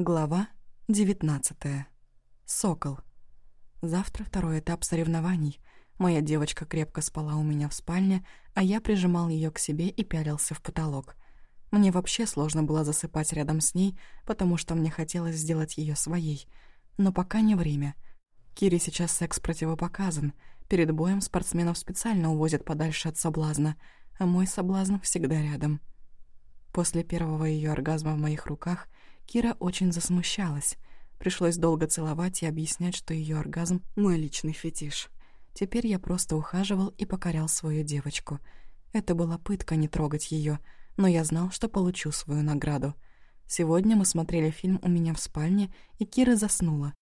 Глава 19. Сокол. Завтра второй этап соревнований. Моя девочка крепко спала у меня в спальне, а я прижимал ее к себе и пялился в потолок. Мне вообще сложно было засыпать рядом с ней, потому что мне хотелось сделать ее своей. Но пока не время. Кире сейчас секс противопоказан. Перед боем спортсменов специально увозят подальше от соблазна, а мой соблазн всегда рядом. После первого ее оргазма в моих руках — Кира очень засмущалась. Пришлось долго целовать и объяснять, что ее оргазм — мой личный фетиш. Теперь я просто ухаживал и покорял свою девочку. Это была пытка не трогать ее, но я знал, что получу свою награду. Сегодня мы смотрели фильм у меня в спальне, и Кира заснула.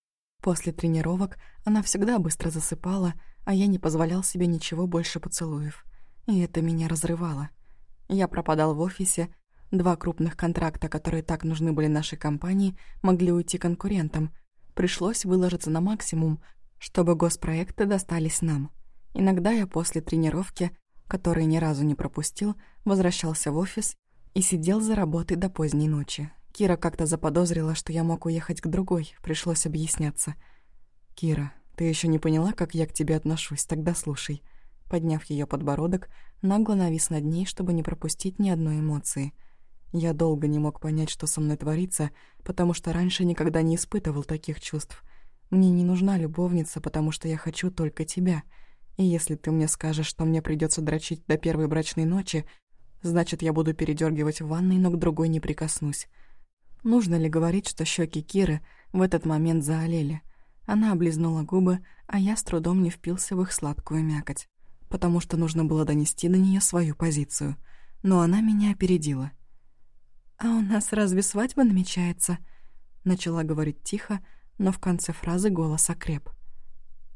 После тренировок она всегда быстро засыпала, а я не позволял себе ничего больше поцелуев. И это меня разрывало. Я пропадал в офисе, Два крупных контракта, которые так нужны были нашей компании, могли уйти конкурентам. Пришлось выложиться на максимум, чтобы госпроекты достались нам. Иногда я после тренировки, которой ни разу не пропустил, возвращался в офис и сидел за работой до поздней ночи. Кира как-то заподозрила, что я мог уехать к другой, пришлось объясняться. «Кира, ты еще не поняла, как я к тебе отношусь, тогда слушай». Подняв ее подбородок, нагло навис над ней, чтобы не пропустить ни одной эмоции – я долго не мог понять, что со мной творится, потому что раньше никогда не испытывал таких чувств. Мне не нужна любовница, потому что я хочу только тебя. И если ты мне скажешь, что мне придется дрочить до первой брачной ночи, значит, я буду передергивать в ванной, но к другой не прикоснусь. Нужно ли говорить, что щеки Киры в этот момент заолели? Она облизнула губы, а я с трудом не впился в их сладкую мякоть, потому что нужно было донести до нее свою позицию. Но она меня опередила — «А у нас разве свадьба намечается?» Начала говорить тихо, но в конце фразы голос окреп.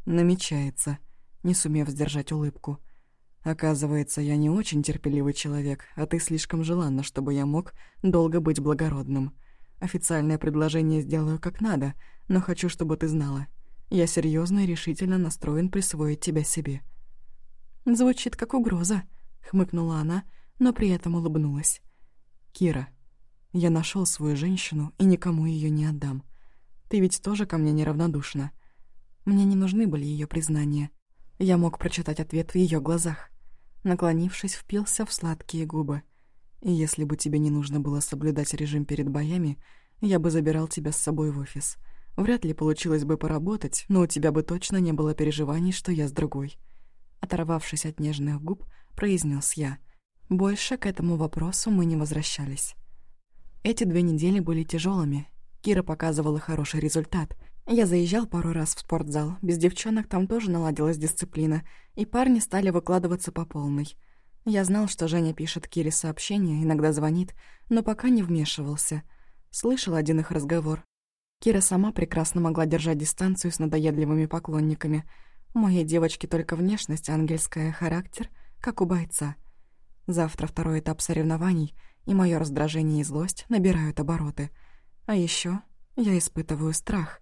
«Намечается», не сумев сдержать улыбку. «Оказывается, я не очень терпеливый человек, а ты слишком желанна, чтобы я мог долго быть благородным. Официальное предложение сделаю как надо, но хочу, чтобы ты знала. Я серьезно и решительно настроен присвоить тебя себе». «Звучит как угроза», — хмыкнула она, но при этом улыбнулась. «Кира, я нашел свою женщину и никому ее не отдам. Ты ведь тоже ко мне неравнодушна. Мне не нужны были ее признания. Я мог прочитать ответ в ее глазах. Наклонившись, впился в сладкие губы. И если бы тебе не нужно было соблюдать режим перед боями, я бы забирал тебя с собой в офис. Вряд ли получилось бы поработать, но у тебя бы точно не было переживаний, что я с другой. Оторвавшись от нежных губ, произнес я. Больше к этому вопросу мы не возвращались. Эти две недели были тяжелыми. Кира показывала хороший результат. Я заезжал пару раз в спортзал. Без девчонок там тоже наладилась дисциплина, и парни стали выкладываться по полной. Я знал, что Женя пишет Кире сообщения, иногда звонит, но пока не вмешивался. Слышал один их разговор. Кира сама прекрасно могла держать дистанцию с надоедливыми поклонниками. Моей девочки только внешность ангельская, характер, как у бойца. Завтра второй этап соревнований — и мое раздражение и злость набирают обороты. А еще я испытываю страх.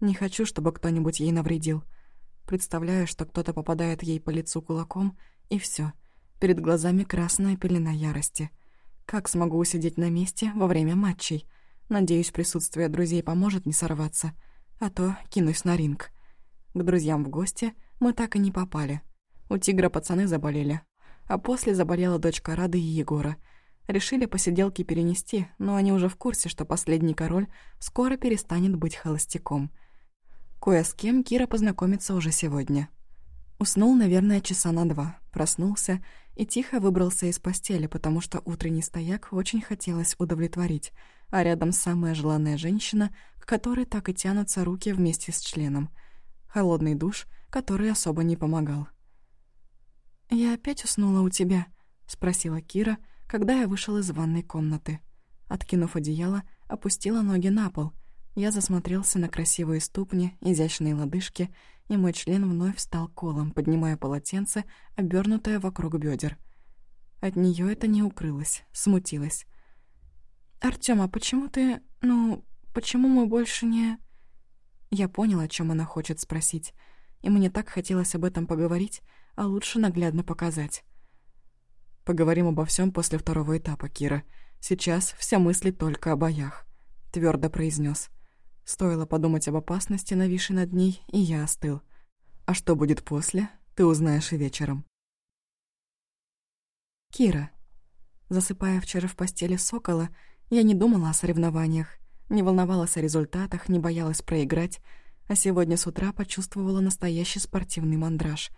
Не хочу, чтобы кто-нибудь ей навредил. Представляю, что кто-то попадает ей по лицу кулаком, и все. Перед глазами красная пелена ярости. Как смогу усидеть на месте во время матчей? Надеюсь, присутствие друзей поможет не сорваться. А то кинусь на ринг. К друзьям в гости мы так и не попали. У тигра пацаны заболели. А после заболела дочка Рады и Егора — Решили посиделки перенести, но они уже в курсе, что последний король скоро перестанет быть холостяком. Кое с кем Кира познакомится уже сегодня. Уснул, наверное, часа на два, проснулся и тихо выбрался из постели, потому что утренний стояк очень хотелось удовлетворить, а рядом самая желанная женщина, к которой так и тянутся руки вместе с членом. Холодный душ, который особо не помогал. «Я опять уснула у тебя?» — спросила Кира, — когда я вышел из ванной комнаты. Откинув одеяло, опустила ноги на пол. Я засмотрелся на красивые ступни, изящные лодыжки, и мой член вновь стал колом, поднимая полотенце, обернутое вокруг бедер. От нее это не укрылось, смутилось. «Артём, а почему ты... ну, почему мы больше не...» Я понял, о чем она хочет спросить, и мне так хотелось об этом поговорить, а лучше наглядно показать. Поговорим обо всем после второго этапа, Кира. Сейчас вся мысли только о боях. — твердо произнес. Стоило подумать об опасности, нависшей над ней, и я остыл. А что будет после, ты узнаешь и вечером. Кира. Засыпая вчера в постели сокола, я не думала о соревнованиях, не волновалась о результатах, не боялась проиграть, а сегодня с утра почувствовала настоящий спортивный мандраж.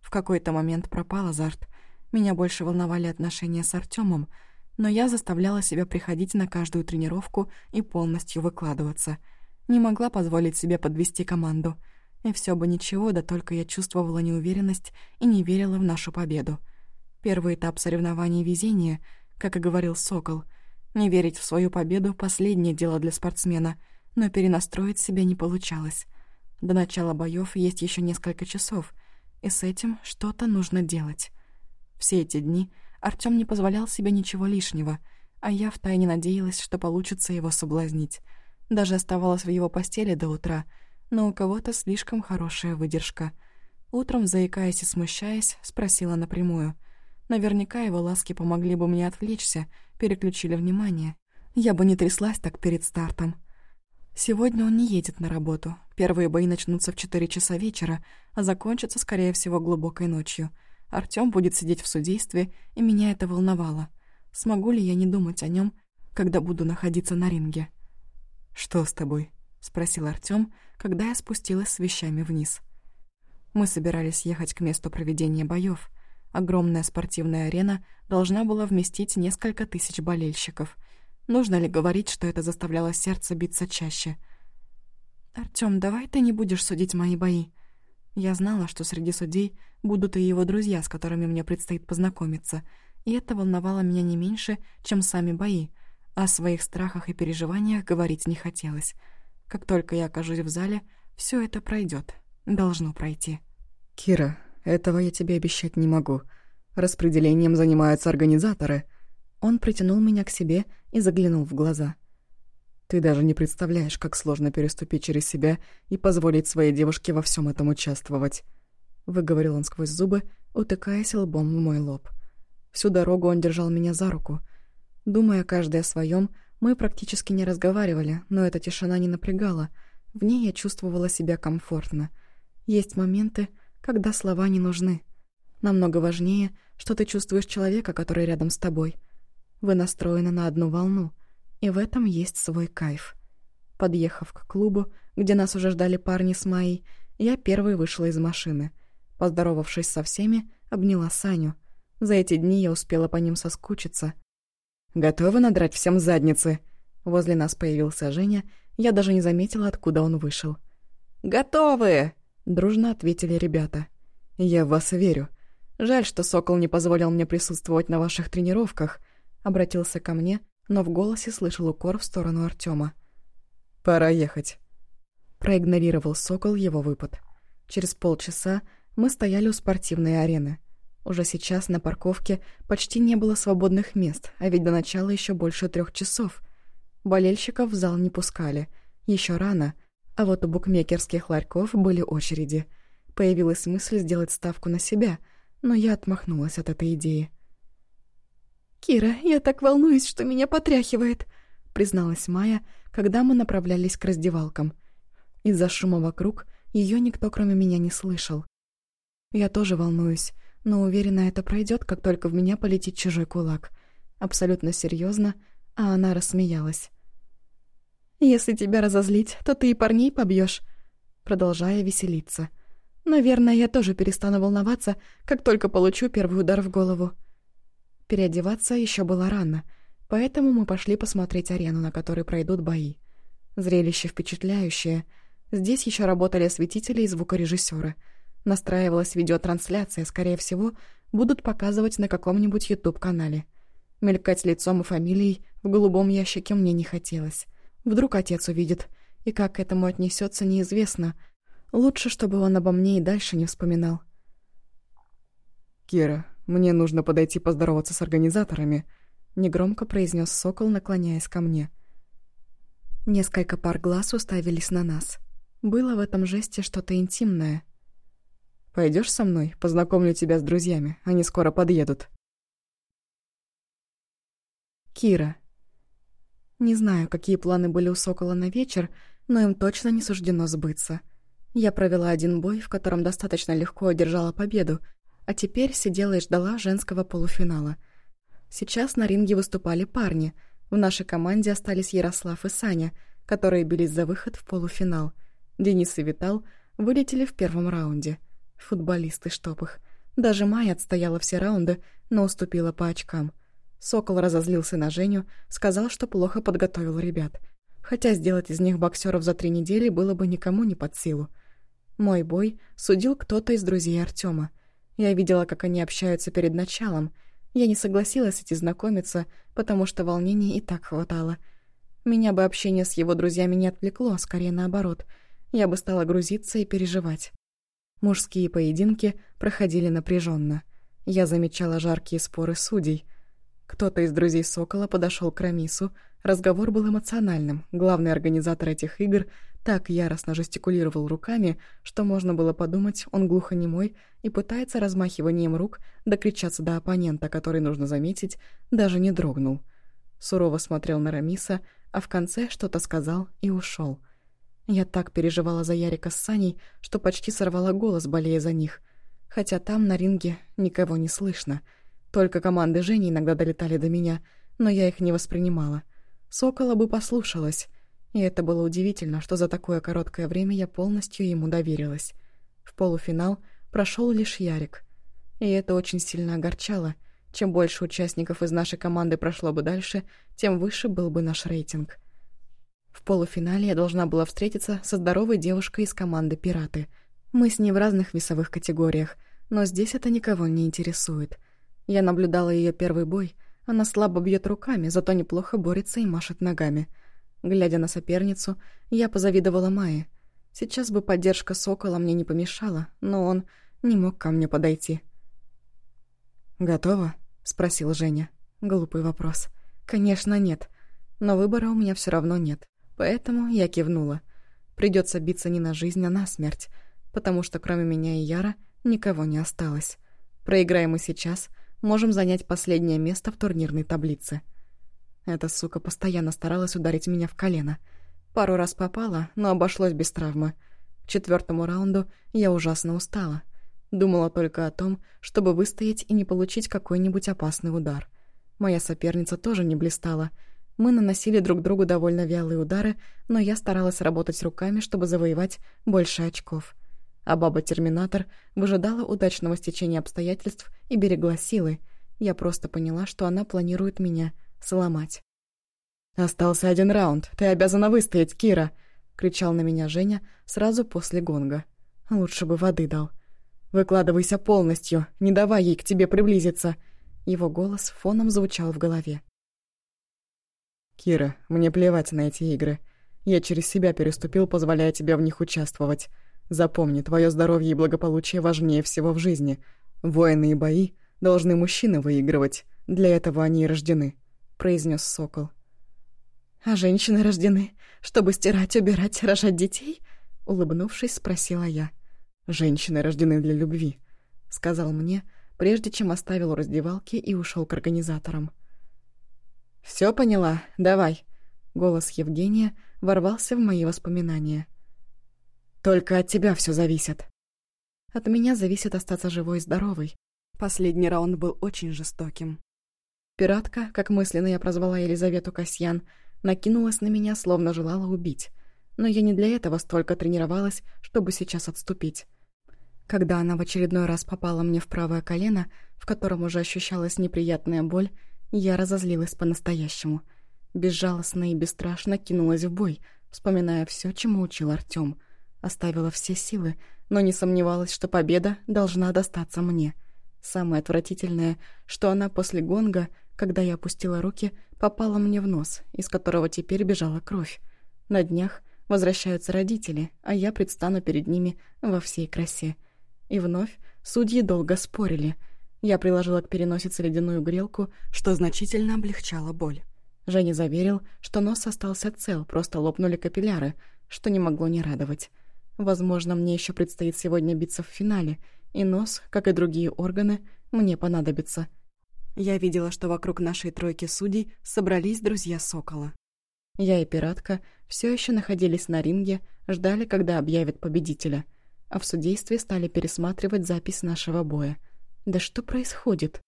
В какой-то момент пропал азарт. Меня больше волновали отношения с Артемом, но я заставляла себя приходить на каждую тренировку и полностью выкладываться — не могла позволить себе подвести команду. И все бы ничего, да только я чувствовала неуверенность и не верила в нашу победу. Первый этап соревнований везения, как и говорил Сокол. Не верить в свою победу — последнее дело для спортсмена, но перенастроить себя не получалось. До начала боев есть еще несколько часов, и с этим что-то нужно делать. Все эти дни Артём не позволял себе ничего лишнего, а я втайне надеялась, что получится его соблазнить — даже оставалась в его постели до утра, но у кого-то слишком хорошая выдержка. Утром, заикаясь и смущаясь, спросила напрямую. Наверняка его ласки помогли бы мне отвлечься, переключили внимание. Я бы не тряслась так перед стартом. Сегодня он не едет на работу. Первые бои начнутся в 4 часа вечера, а закончатся, скорее всего, глубокой ночью. Артём будет сидеть в судействе, и меня это волновало. Смогу ли я не думать о нем, когда буду находиться на ринге? «Что с тобой?» — спросил Артём, когда я спустилась с вещами вниз. Мы собирались ехать к месту проведения боёв. Огромная спортивная арена должна была вместить несколько тысяч болельщиков. Нужно ли говорить, что это заставляло сердце биться чаще? «Артём, давай ты не будешь судить мои бои». Я знала, что среди судей будут и его друзья, с которыми мне предстоит познакомиться, и это волновало меня не меньше, чем сами бои — о своих страхах и переживаниях говорить не хотелось. Как только я окажусь в зале, все это пройдет, Должно пройти. «Кира, этого я тебе обещать не могу. Распределением занимаются организаторы». Он притянул меня к себе и заглянул в глаза. «Ты даже не представляешь, как сложно переступить через себя и позволить своей девушке во всем этом участвовать», — выговорил он сквозь зубы, утыкаясь лбом в мой лоб. Всю дорогу он держал меня за руку — Думая каждый о своем, мы практически не разговаривали, но эта тишина не напрягала. В ней я чувствовала себя комфортно. Есть моменты, когда слова не нужны. Намного важнее, что ты чувствуешь человека, который рядом с тобой. Вы настроены на одну волну, и в этом есть свой кайф. Подъехав к клубу, где нас уже ждали парни с Майей, я первой вышла из машины. Поздоровавшись со всеми, обняла Саню. За эти дни я успела по ним соскучиться — «Готовы надрать всем задницы?» Возле нас появился Женя, я даже не заметила, откуда он вышел. «Готовы!» — дружно ответили ребята. «Я в вас верю. Жаль, что Сокол не позволил мне присутствовать на ваших тренировках», — обратился ко мне, но в голосе слышал укор в сторону Артема. «Пора ехать». Проигнорировал Сокол его выпад. Через полчаса мы стояли у спортивной арены — уже сейчас на парковке почти не было свободных мест, а ведь до начала еще больше трех часов. Болельщиков в зал не пускали. Еще рано. А вот у букмекерских ларьков были очереди. Появилась мысль сделать ставку на себя, но я отмахнулась от этой идеи. «Кира, я так волнуюсь, что меня потряхивает», — призналась Майя, когда мы направлялись к раздевалкам. Из-за шума вокруг ее никто, кроме меня, не слышал. «Я тоже волнуюсь но уверена, это пройдет, как только в меня полетит чужой кулак. Абсолютно серьезно, а она рассмеялась. «Если тебя разозлить, то ты и парней побьешь, продолжая веселиться. «Наверное, я тоже перестану волноваться, как только получу первый удар в голову». Переодеваться еще было рано, поэтому мы пошли посмотреть арену, на которой пройдут бои. Зрелище впечатляющее. Здесь еще работали осветители и звукорежиссеры — Настраивалась видеотрансляция, скорее всего, будут показывать на каком-нибудь YouTube-канале. Мелькать лицом и фамилией в голубом ящике мне не хотелось. Вдруг отец увидит, и как к этому отнесется, неизвестно. Лучше, чтобы он обо мне и дальше не вспоминал. «Кира, мне нужно подойти поздороваться с организаторами», — негромко произнес Сокол, наклоняясь ко мне. Несколько пар глаз уставились на нас. Было в этом жесте что-то интимное — Пойдешь со мной? Познакомлю тебя с друзьями. Они скоро подъедут». Кира. Не знаю, какие планы были у Сокола на вечер, но им точно не суждено сбыться. Я провела один бой, в котором достаточно легко одержала победу, а теперь сидела и ждала женского полуфинала. Сейчас на ринге выступали парни. В нашей команде остались Ярослав и Саня, которые бились за выход в полуфинал. Денис и Витал вылетели в первом раунде. Футболисты чтоб их. Даже Майя отстояла все раунды, но уступила по очкам. Сокол разозлился на Женю, сказал, что плохо подготовил ребят. Хотя сделать из них боксеров за три недели было бы никому не под силу. Мой бой судил кто-то из друзей Артема. Я видела, как они общаются перед началом. Я не согласилась идти знакомиться, потому что волнений и так хватало. Меня бы общение с его друзьями не отвлекло, а скорее наоборот. Я бы стала грузиться и переживать. Мужские поединки проходили напряженно. Я замечала жаркие споры судей. Кто-то из друзей Сокола подошел к Рамису. Разговор был эмоциональным. Главный организатор этих игр так яростно жестикулировал руками, что можно было подумать, он глухонемой и пытается размахиванием рук докричаться до оппонента, который, нужно заметить, даже не дрогнул. Сурово смотрел на Рамиса, а в конце что-то сказал и ушел. Я так переживала за Ярика с Саней, что почти сорвала голос, болея за них. Хотя там, на ринге, никого не слышно. Только команды Жени иногда долетали до меня, но я их не воспринимала. Сокола бы послушалась, и это было удивительно, что за такое короткое время я полностью ему доверилась. В полуфинал прошел лишь Ярик. И это очень сильно огорчало. Чем больше участников из нашей команды прошло бы дальше, тем выше был бы наш рейтинг. В полуфинале я должна была встретиться со здоровой девушкой из команды «Пираты». Мы с ней в разных весовых категориях, но здесь это никого не интересует. Я наблюдала ее первый бой. Она слабо бьет руками, зато неплохо борется и машет ногами — Глядя на соперницу, я позавидовала Майе. Сейчас бы поддержка Сокола мне не помешала, но он не мог ко мне подойти. «Готова?» — спросил Женя. Глупый вопрос. «Конечно, нет. Но выбора у меня все равно нет. Поэтому я кивнула. Придется биться не на жизнь, а на смерть, потому что кроме меня и Яра никого не осталось. Проиграем мы сейчас, можем занять последнее место в турнирной таблице». Эта сука постоянно старалась ударить меня в колено. Пару раз попала, но обошлось без травмы. К четвертому раунду я ужасно устала. Думала только о том, чтобы выстоять и не получить какой-нибудь опасный удар. Моя соперница тоже не блистала. Мы наносили друг другу довольно вялые удары, но я старалась работать руками, чтобы завоевать больше очков. А баба-терминатор выжидала удачного стечения обстоятельств и берегла силы. Я просто поняла, что она планирует меня сломать. «Остался один раунд. Ты обязана выстоять, Кира!» — кричал на меня Женя сразу после гонга. «Лучше бы воды дал. Выкладывайся полностью, не давай ей к тебе приблизиться!» Его голос фоном звучал в голове. «Кира, мне плевать на эти игры. Я через себя переступил, позволяя тебе в них участвовать. Запомни, твое здоровье и благополучие важнее всего в жизни. Воины и бои должны мужчины выигрывать. Для этого они и рождены», — произнес Сокол. «А женщины рождены, чтобы стирать, убирать, рожать детей?» Улыбнувшись, спросила я. «Женщины рождены для любви», — сказал мне, прежде чем оставил раздевалки и ушел к организаторам. Все поняла? Давай!» Голос Евгения ворвался в мои воспоминания. «Только от тебя все зависит». От меня зависит остаться живой и здоровой. Последний раунд был очень жестоким. Пиратка, как мысленно я прозвала Елизавету Касьян, накинулась на меня, словно желала убить. Но я не для этого столько тренировалась, чтобы сейчас отступить. Когда она в очередной раз попала мне в правое колено, в котором уже ощущалась неприятная боль, я разозлилась по-настоящему. Безжалостно и бесстрашно кинулась в бой, вспоминая все, чему учил Артём. Оставила все силы, но не сомневалась, что победа должна достаться мне. Самое отвратительное, что она после гонга, когда я опустила руки, попала мне в нос, из которого теперь бежала кровь. На днях возвращаются родители, а я предстану перед ними во всей красе. И вновь судьи долго спорили. Я приложила к переносице ледяную грелку, что значительно облегчало боль. Женя заверил, что нос остался цел, просто лопнули капилляры, что не могло не радовать. Возможно, мне еще предстоит сегодня биться в финале, и нос, как и другие органы, мне понадобится — я видела, что вокруг нашей тройки судей собрались друзья Сокола. Я и пиратка все еще находились на ринге, ждали, когда объявят победителя, а в судействе стали пересматривать запись нашего боя. Да что происходит?